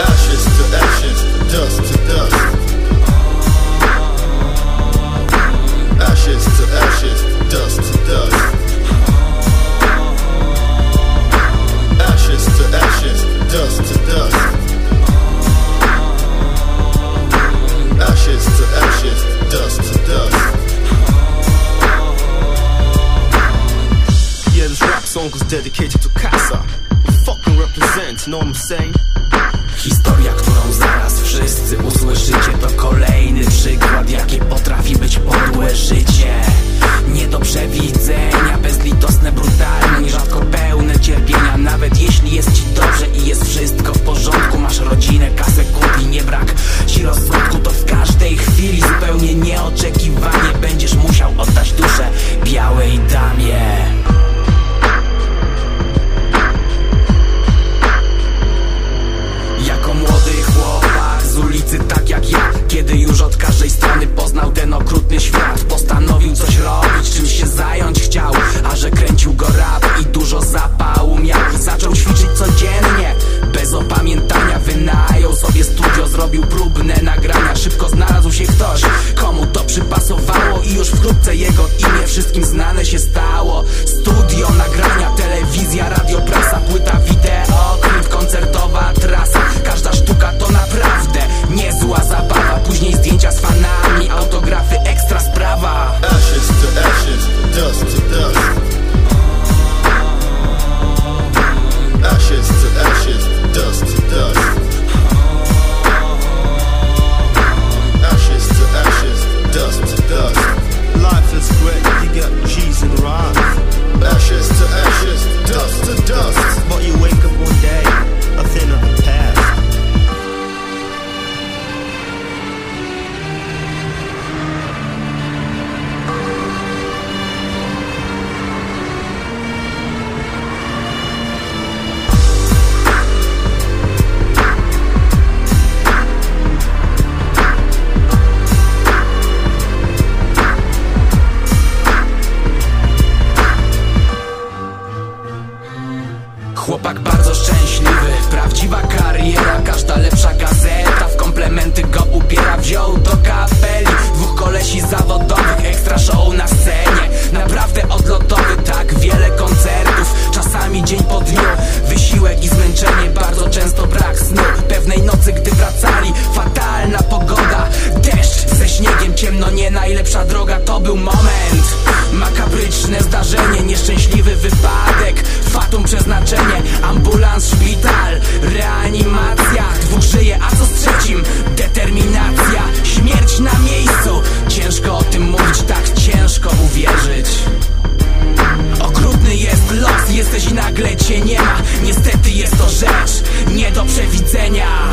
Ashes to ashes, dust to dust. Ashes to ashes, dust to dust. Historia, którą zaraz wszyscy usłyszycie To kolejny przykład, jakie potrafi być podłe życie. Nie do przewidzenia, bezlitosne, brutalne Nierzadko pełne cierpienia. Nawet jeśli jest ci dobrze i jest wszystko w porządku Masz rodzinę, kasę, kumpli, nie brak ci rozsądku To w każdej chwili zupełnie nieoczekiwanie już od każdej strony poznał ten okrutny świat Postanowił coś robić, czym się zająć chciał A że kręcił go rap i dużo zapału miał. Zaczął ćwiczyć codziennie, bez opamiętania Wynajął sobie studio, zrobił próbne nagrania. Szybko znalazł się ktoś, komu to przypasowało I już wkrótce jego imię wszystkim znane się stało. Studio, nagrania, telewizja, radio, prasa, płyta wideo Klip koncertowa, prawdziwa kariera Każda lepsza gazeta. W komplementy go ubiera Wziął do kapeli dwóch kolesi zawodowych. Ekstra show na scenie, naprawdę odlotowy. Tak wiele koncertów, czasami dzień po dniu. Wysiłek i zmęczenie, bardzo często brak snu. Pewnej nocy, gdy wracali, fatalna pogoda. Deszcz ze śniegiem, ciemno, nie najlepsza droga. To był moment, makabryczne zdarzenie Nieszczęśliwy wypadek, fatum przeznaczenie Ambulans, szpital, reanimacja. Dwóch żyje, a co z trzecim? Determinacja, śmierć na miejscu. Ciężko o tym mówić, tak ciężko uwierzyć. Okrutny jest los, jesteś i nagle cię nie ma. Niestety jest to rzecz nie do przewidzenia